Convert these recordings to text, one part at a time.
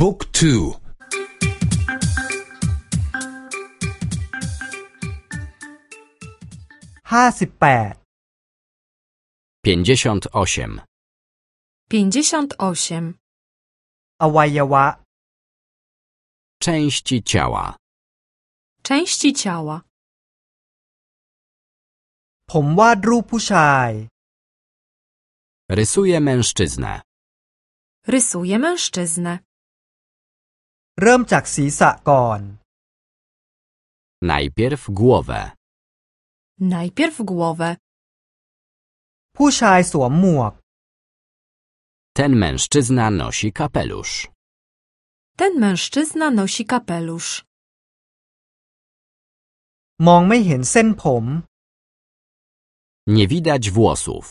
บุ๊กทู ห้าสิบแปด pięćdziesiąt osiem, 58. อวัยวะ części ciała, Części ciała. ผมวาดรูปผู้ชาย rysuje mężczyznę, Rysuje mężczyznę. เริ่มจากศีรษะก่อน najpierw głowę, Najpierw głowę. ผู้ชายสวมหมวก ten mężczyzna nosi kapelusz, Ten mężczyzna nosi kapelusz. มองไม่เห็นเส้นผม nie widać włosów,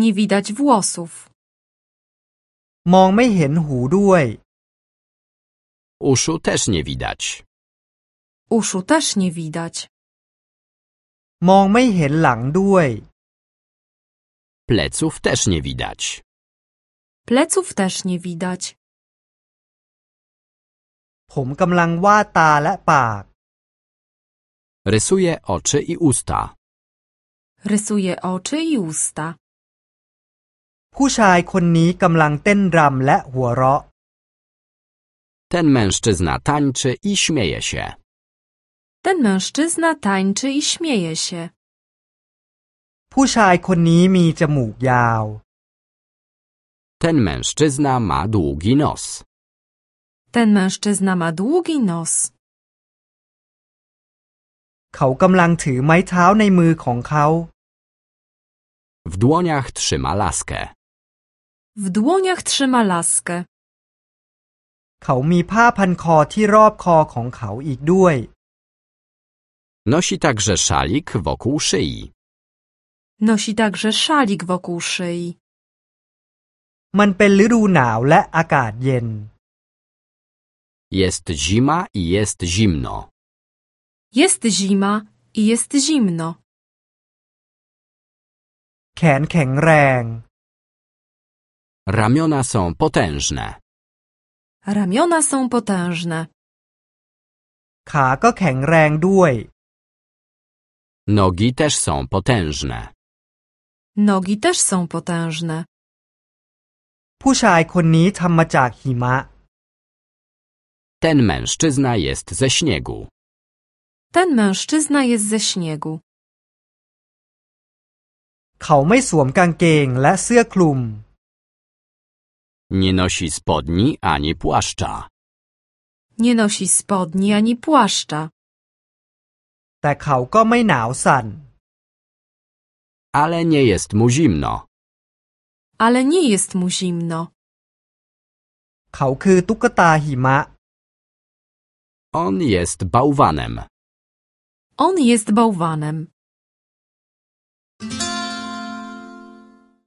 Nie widać włosów. มองไม่เห็นหูด้วย uszu też nie widać, Uszu też nie widać. มองไม่เห็นหลังด้วย pleców też nie widać, Pleców też nie widać. ผมกำลังวาดตาและปาก rysuje oczy i usta, Rysuje oczy i usta. ผู้ชายคนนี้กำลังเต้นรำและหัวเราะ ten mężczyzna tańczy i śmieje się, Ten mężczyzna tańczy i śmieje się. ผู้ชายคนนี้มีจมูกยาว ten mężczyzna ma długi nos, Ten mężczyzna ma długi nos. เขากำลังถือไม้เท้าในมือของเขา w dłoniach trzyma laskę, W dłoniach trzyma laskę. เขามีผ้าพันคอที่รอบคอของเขาอีกด้วย nosi także szalik wokół szyi. Nosi także szalik wokół szyi. มันเป็นฤดูหนาวและอากาศเย็น Jest zima i jest zimno. Jest zima i jest zimno. แขนแข็งแรง Ramiona są potężne. Ramiona są potężne. ขาก็แข็งแรงด้วย Nogi też są potężne. Nogi też są potężne. ผู้ชายคนนี้ทำมาจากหิมะ Ten mężczyzna jest ze śniegu. Ten mężczyzna jest ze śniegu. เขาไม่สวมกางเกงและเสื้อคลุม Nie nosi spodni ani płaszcza. Nie nosi spodni ani płaszcza. แต่เขาก็ไม่หนาวสั่น Ale nie jest mu zimno. Ale nie jest mu zimno. เขาคือตุ๊กตาหิมะ On jest bałwanem. On jest bałwanem.